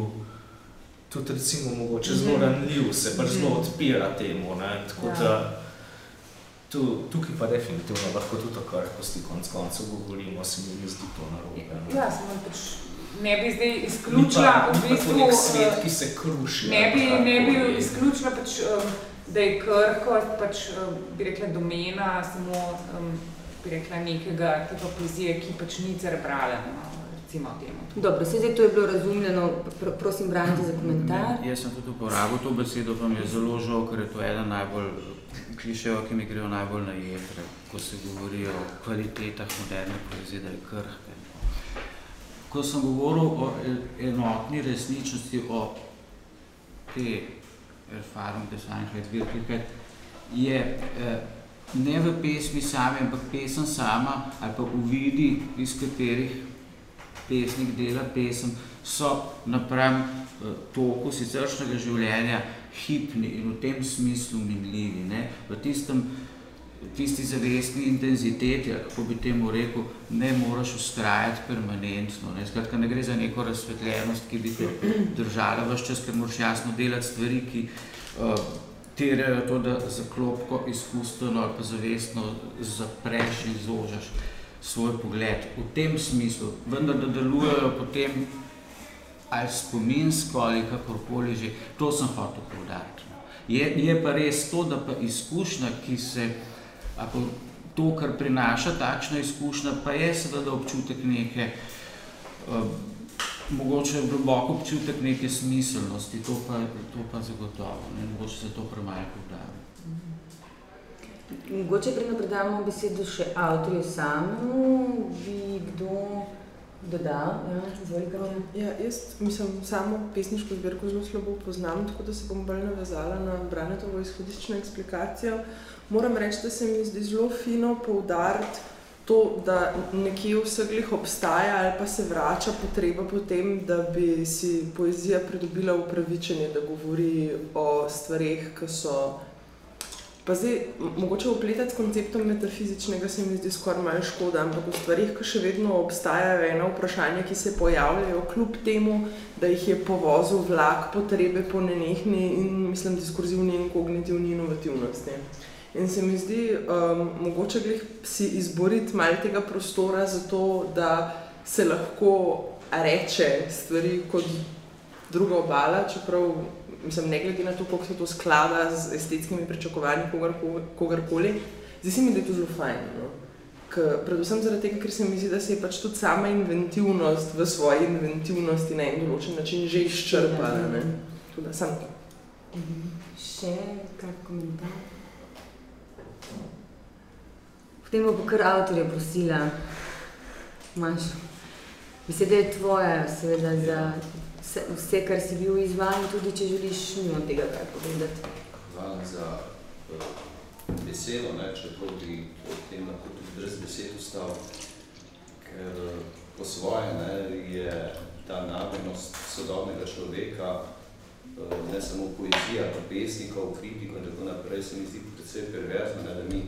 tudi recimo mogoče zelo mhm. ranljiv, se pač zelo mhm. odpira temu, ne, tako ja. da Tu, tukaj pa definitivno lahko tudi o krhkosti konc koncev govorimo, se mi zdi to narobe. No. Ja, samo pač ne bi zdaj izključila v bistvu... Ni pa svet, ki se kruši. Ne bi, ne bi izključila pač, um, da je krhkost pač, um, bi rekla, domena samo, bi rekla, nekega tipa poezije, ki pač ni cerebralen. No recimo temu. Dobro, se zdaj to je bilo razumljeno, pr prosim, branite za komentar. Ne, jaz sem tudi uporabil to besedo, pa mi je zelo žal, ker je to eden najbolj klišejo, ki mi grejo najbolj na jetre, ko se govori o kvalitetah moderne poezije, da je krhke. Ko sem govoril o enotni resničnosti, o te erfarum, te sanjhe, dvirke, je eh, ne v pesmi same, ampak pesem sama ali pa uvidi, iz katerih pesnik dela pesem, so napram eh, toku siceršnjega življenja hipni in v tem smislu minljivi. Ne? V tistem, tisti zavestni intenziteti, kako bi temu rekel, ne moraš ustrajati permanentno. Ne? Skratka, ne gre za neko razsvetljenost, ki bi te držala vse čas, ker moraš jasno delati stvari, ki uh, terjajo to, da za klopko izkustveno ali pa zavestno zapreš in zožaš svoj pogled v tem smislu, vendar da delujejo potem ali spominsko ali kakorkoli že, to sem hotel poudariti. no. Je, je pa res to, da pa izkušnja, ki se, ako to, kar prinaša takšna izkušnja, pa je seveda občutek neke, uh, mogoče globok občutek neke smiselnosti, to pa, to pa zagotovo, ne, mogoče se to premalo poudarja. Mogoče predno predamo besedo še avtorju samemu, bi kdo dodal? Ja. Ja, jaz mislim, samo pesniško zbirko zelo slabo poznam, tako da se bom bolj navezala na Branetovo izhodiščno eksplikacijo. Moram reči, da se mi zdi zelo fino poudariti to, da nekje v vseglih obstaja ali pa se vrača potreba po tem, da bi si poezija pridobila upravičenje, da govori o stvareh, ki so Pa zdaj, mogoče upletati s konceptom metafizičnega se mi zdi skoraj malo škoda, ampak v stvarih, ki še vedno obstajajo ena vprašanja, ki se pojavljajo, kljub temu, da jih je povozil vlak potrebe po nenehni in mislim diskurzivni in kognitivni inovativnosti. In se mi zdi, um, mogoče glih si izboriti malo tega prostora za to, da se lahko reče stvari kot druga obala, čeprav mislim, ne glede na to, koliko se to sklada z estetskimi pričakovanji kogarko- kogarkoli, zdi se mi, da je to zelo fajn. No? K, predvsem zaradi tega, ker se mi zdi, da se je pač tudi sama inventivnost v svoji inventivnosti na en določen način že izčrpala. Ne? Tako da samo to. Še kak komentar? Potem bo kar avtorja prosila. Imaš. Beseda je tvoja, seveda, za vse, vse, kar si bil izvajan, tudi če želiš mimo tega kaj povedati. Hvala za uh, besedo, ne, če to bi o tem lahko tudi brez besed ustal, ker uh, po svoje ne, je ta namernost sodobnega človeka, uh, ne samo poezija, pa pesnikov, kritikov in tako naprej, se mi zdi predvsej perverzno, ne, da mi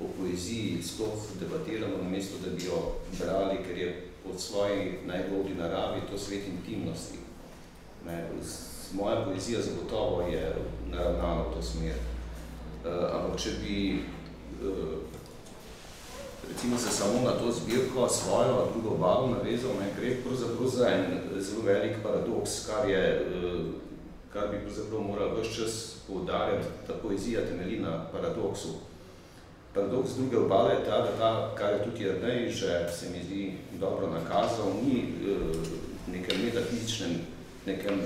o poeziji sploh debatiramo, namesto da bi jo brali, ker je od svoji najbolji naravi to svet intimnosti. Ne, moja poezija zagotovo je naravnana v to smer. Uh, ampak če bi uh, recimo se samo na to zbirko svojo drugo obalo navezal, ne, gre pravzaprav za en zelo velik paradoks, kar, je, uh, kar bi pravzaprav moral vse čas poudarjati, da poezija temelji na paradoksu. Paradoks druge obale je ta, da ta, kar je tudi Jernej že se mi zdi dobro nakazal, ni uh, nekem metafizičnem, nekem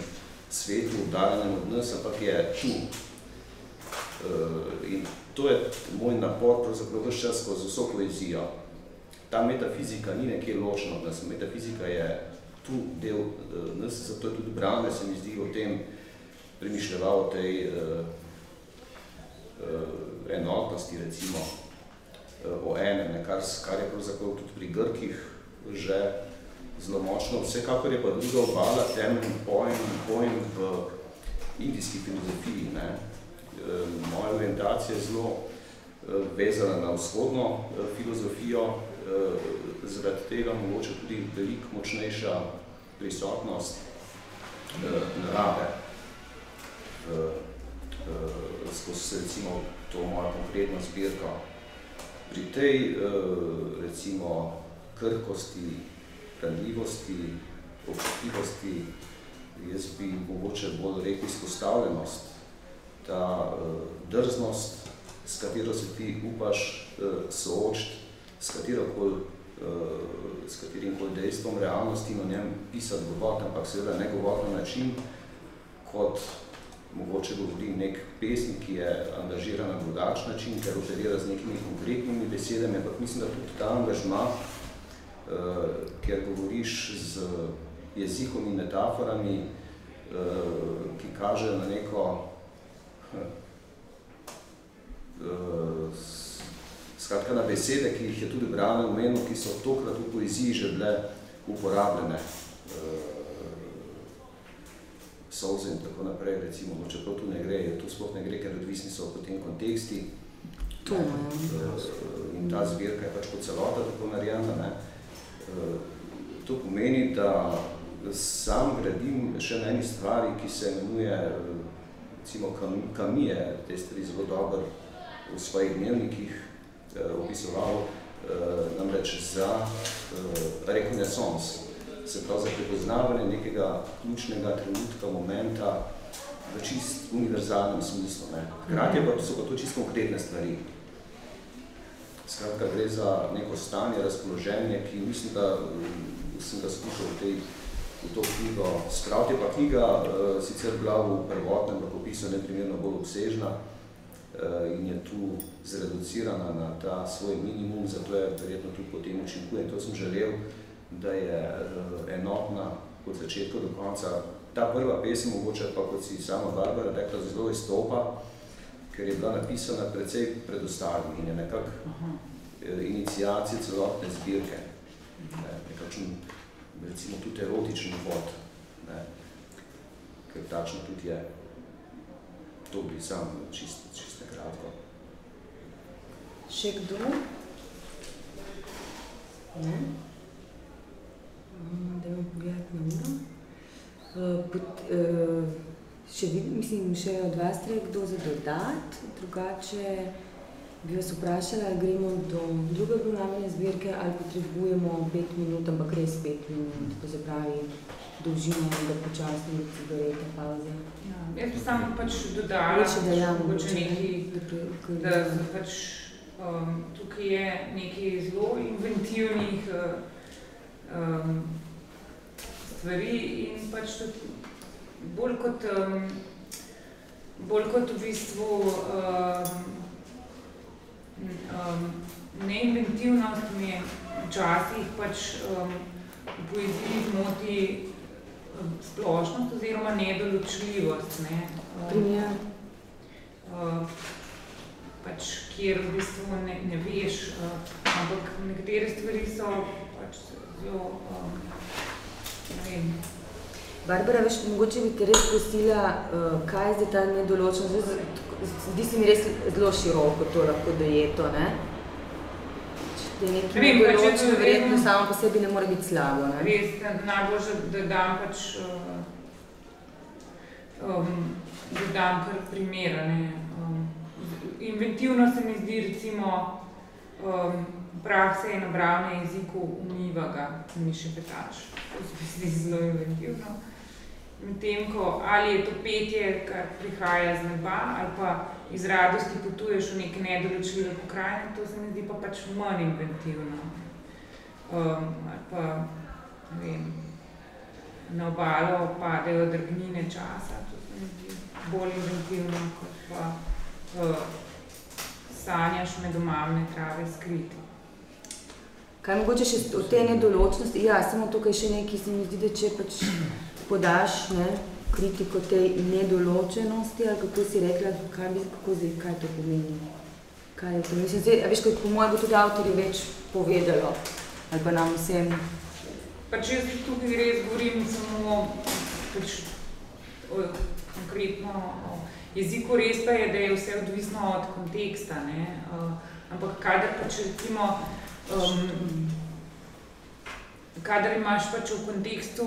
svetu oddaljenem od nas, ampak je tu. Uh, in to je moj napor pravzaprav vse čas skozi vso poezijo. Ta metafizika ni nekje ločena od nas, metafizika je tu del uh, nas, zato je tudi Brane se mi zdi o tem premišljeval o tej uh, enotnosti, recimo, o enem, ne, kar, kar je pravzaprav tudi pri Grkih že zelo močno. Vsekakor je pa druga obala temeljni pojem, pojem v indijski filozofiji. Ne. Moja orientacija je zelo e, vezana na vzhodno e, filozofijo, e, zaradi tega mogoče tudi veliko močnejša prisotnost narave skozi recimo to moja konkretna zbirka. Pri tej recimo krhkosti, ranljivosti, občutljivosti, jaz bi mogoče bolj rekel izpostavljenost, ta uh, drznost, s katero se ti upaš uh, soočiti, s, katerokoli, uh, s katerim koli dejstvom realnosti in o njem pisati govoriti, ampak seveda ne govoriti na način, kot mogoče govori nek pesnik, ki je angažiran na drugačen način, ker operira z nekimi konkretnimi besedami, ampak mislim, da tudi ta angažma, uh, ker govoriš z jezikom in metaforami, uh, ki kažejo na neko uh, skratka na besede, ki jih je tudi Brane omenil, ki so tokrat v poeziji že bile uporabljene. Uh, solze in tako naprej, recimo, no, čeprav tu ne gre, tu sploh ne gre, ker odvisni so potem konteksti. To, ne, in ta zbirka je pač kot celota tako narejena. Ne. To pomeni, da sam gradim še na eni stvari, ki se imenuje recimo Kamije, te stvari zelo dobro v svojih dnevnikih opisoval, namreč za rekonesans, se pravi za prepoznavanje nekega ključnega trenutka, momenta v čist univerzalnem smislu. Hkrati pa so pa to čisto konkretne stvari. Skratka, gre za neko stanje, razpoloženje, ki mislim, da sem ga skušal v, tej, v to knjigo spraviti. Pa knjiga uh, sicer bila v prvotnem rokopisu neprimerno bolj obsežna uh, in je tu zreducirana na ta svoj minimum, zato je verjetno tudi potem učinkuje. To sem želel, da je uh, enotna od začetka do konca. Ta prva pesem, mogoče pa, kot si sama Barbara rekla, zelo izstopa, ker je bila napisana precej pred ostalimi in je nekako inicijacija celotne zbirke. Ne, nekakšen, recimo, tudi erotični vod, ne, ker takšno tudi je. To bi sam čist, čist nekratko. Še kdo? Ne? Da vam pogledati na uro. Uh, pot, uh, še vidim, mislim, še od vas treba kdo za dodat, drugače bi vas vprašala, ali gremo do druge obravnavanja zbirke ali potrebujemo pet minut, ampak res pet minut, to se pravi dolžino da počasne cigarete, pauze. Ja, jaz bi samo pač dodala, Reči, da ja, mogoče nekaj, da, da pač um, tukaj je nekaj zelo inventivnih um, stvari in pač tudi bolj kot, um, bolj kot v bistvu um, um, neinventivnost mi je včasih pač um, v poeziji moti splošnost oziroma nedoločljivost. Ne? Um, Primer. Uh, pač, kjer v bistvu ne, ne veš, uh, ampak nekatere stvari so pač zelo, um, ne vem, Barbara, veš, mogoče bi te res prosila, uh, kaj je zdaj ta nedoločnost, zdi se mi res zelo široko to lahko dojeto, ne? Da je nekaj Ne vem, je nedoločno, to verjetno samo po sebi ne more biti slabo, ne? res najboljše, da dam pač, uh, um, da dam kar primera, ne. Um, inventivno se mi zdi recimo, um, praksa je nabral na jeziku umivaga, mi še petač. To se mi zdi zelo inventivno. Medtem ko ali je to petje, kar prihaja z neba, ali pa iz radosti potuješ v neke nedoločljive pokrajine, to se mi zdi pa pač manj inventivno. Um, ali pa, ne vem, na obalo padejo drgnine časa, to se mi zdi bolj inventivno, kot pa uh, sanjaš med omamne trave skriti. Kaj mogoče še o tej nedoločnosti, ja, samo tukaj še nekaj se mi zdi, da če pač podaš ne, kritiko tej nedoločenosti, ali kako si rekla, kaj, bi, kako zdaj, kaj to pomeni? Kaj je to? Mislim, a veš, kot po mojem bo tudi avtorji več povedalo, ali pa nam vsem. Pač jaz tukaj res govorim samo pač, o, konkretno o jeziku, res pa je, da je vse odvisno od konteksta, ne? Uh, ampak kadar pač recimo, um, kadar imaš pač v kontekstu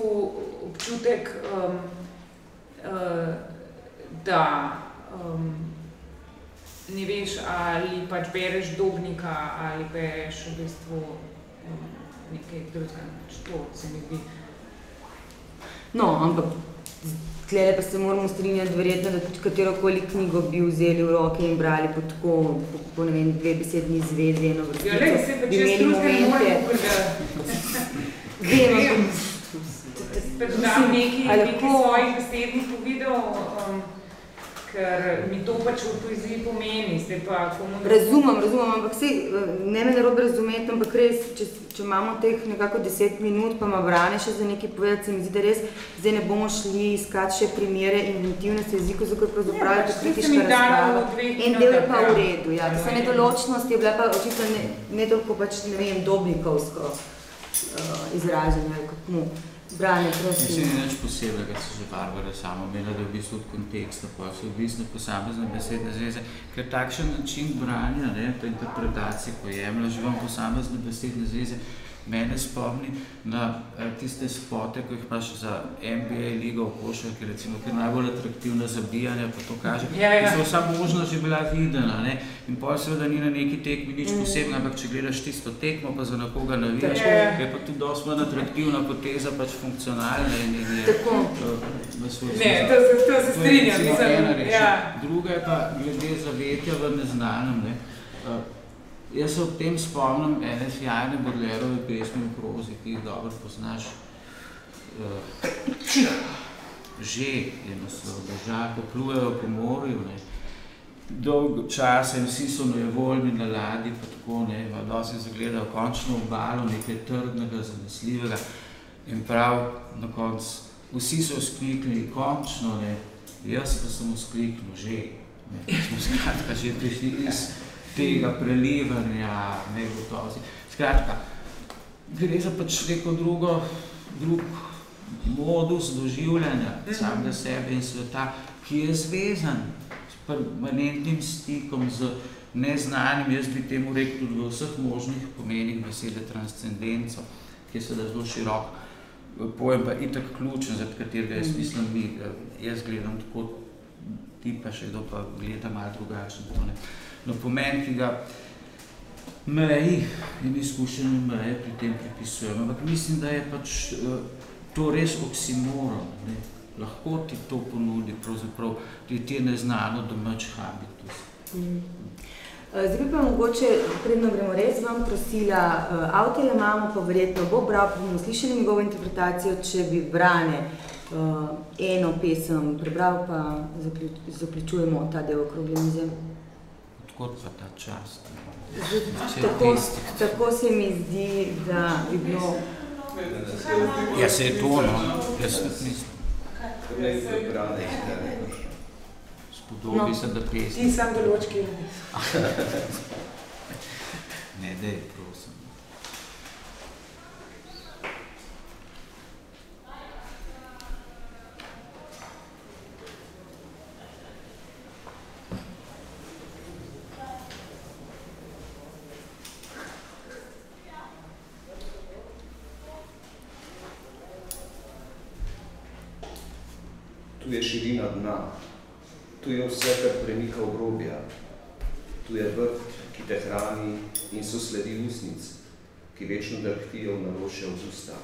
občutek, um, uh, da um, ne veš, ali pač bereš Dobnika ali bereš v bistvu um, nekaj drugega, pač to se mi zdi. No, ampak tlele pa se moramo strinjati verjetno, da tudi katerokoli knjigo bi vzeli v roke in brali po tako, po, po ne vem, dve besedni zvezi, eno vrstico, Ja, lej, se bi jaz imeli drugega ne morem. (laughs) Vem, Vem. ampak Pač dam nekaj, ali nekaj svojih besednih povedov, um, ker mi to pač v poeziji pomeni, pa komu... Razumem, razumem, ampak sej, ne me narobe razumeti, ampak res, če, če imamo teh nekako deset minut, pa ima Vrane še za nekaj povedati, se mi zdi, da res zdaj ne bomo šli iskati še primere inventivnosti jeziku, zato pravzaprav je pač to se kritiška razprava. En del je pa v ja. redu, ja. Ta nedoločnost je bila pa očitno ne, ne toliko pač, ne vem, dobnikovsko uh, izražanje, ali kako. Brane, prosim. Mislim, ni nič posebnega, se že Barbara sama imela, da je v bistvu od konteksta, pa so odvisne posamezne besedne zveze, ker takšen način branja, ne, ta interpretacija, ko jemlja živam posamezne besedne zveze, mene spomni na eh, tiste spote, ko jih imaš za NBA ligo v košarki, recimo, ki je najbolj atraktivna zabijanja, pa to kaže. Ja, ja. ki so vsa možnost že bila videna. Ne? In pol seveda ni na neki tekmi nič posebnega, ampak če gledaš tisto tekmo, pa za nekoga navijaš, Ja, ja. je pa tudi dosti manj atraktivna poteza, pač funkcionalna in je Tako. eh, v svoj Ne, to, se- to se To je strinjam. recimo ena reč. ja. Druga je pa glede zavetja v neznanem. Ne. Jaz se ob tem spomnim ene sjajne Bodlerove pesmi v prozi, ki jih dobro poznaš. Uh, že je naslov, da žal poplujejo po morju. Ne. Dolgo časa in vsi so nevoljni na ladji, pa tako ne, pa dosti zagledajo končno obalo, nekaj trdnega, zanesljivega. In prav na koncu vsi so vzkliknili, končno ne, jaz pa sem vzkliknil že. Ne, smo skratka že prišli iz tega prelivanja, negotovosti. Skratka, gre za pač neko drugo, drug modus doživljanja samega sebe in sveta, ki je zvezan s permanentnim stikom z neznanim, jaz bi temu rekel tudi v vseh možnih pomenih besede transcendenco, ki je seveda zelo širok pojem, pa itak ključen, zaradi katerega jaz mislim, mi, eh, jaz gledam tako, ti pa še kdo pa gleda malo drugače. No, pomen, ki ga meji in izkušenj meje pri tem pripisujem, ampak mislim, da je pač eh, to res oksimoron. Ne. Lahko ti to ponudi, pravzaprav ti ti je neznano domač habitus. Mm. Eh, Zdaj pa mogoče, predno gremo res, vam prosila, eh, avtorja imamo, pa verjetno bo bral, pa bomo slišali njegovo interpretacijo, če bi Brane eh, eno pesem prebral, pa zaključ, zaključujemo ta del okrogle mize. Odkot pa ta čas? Tako, tako se mi zdi, da bi bilo Ja, se je to, no, jaz mislim. Bi brane, ne. Spodobi No. no. se, da pesmi. Ti sam določki. Ne, (laughs) dej, prosim. Tu je širina dna, tu je vse, kar premika obrobja, tu je vrt, ki te hrani in so sledi usnic, ki večno drhtijo v naroše od usta.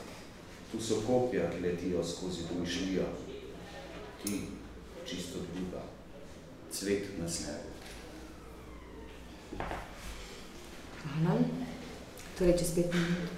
Tu so kopja, ki letijo skozi domišljijo, ti čisto druga, cvet na snebu. Hvala. Torej, čez pet minut.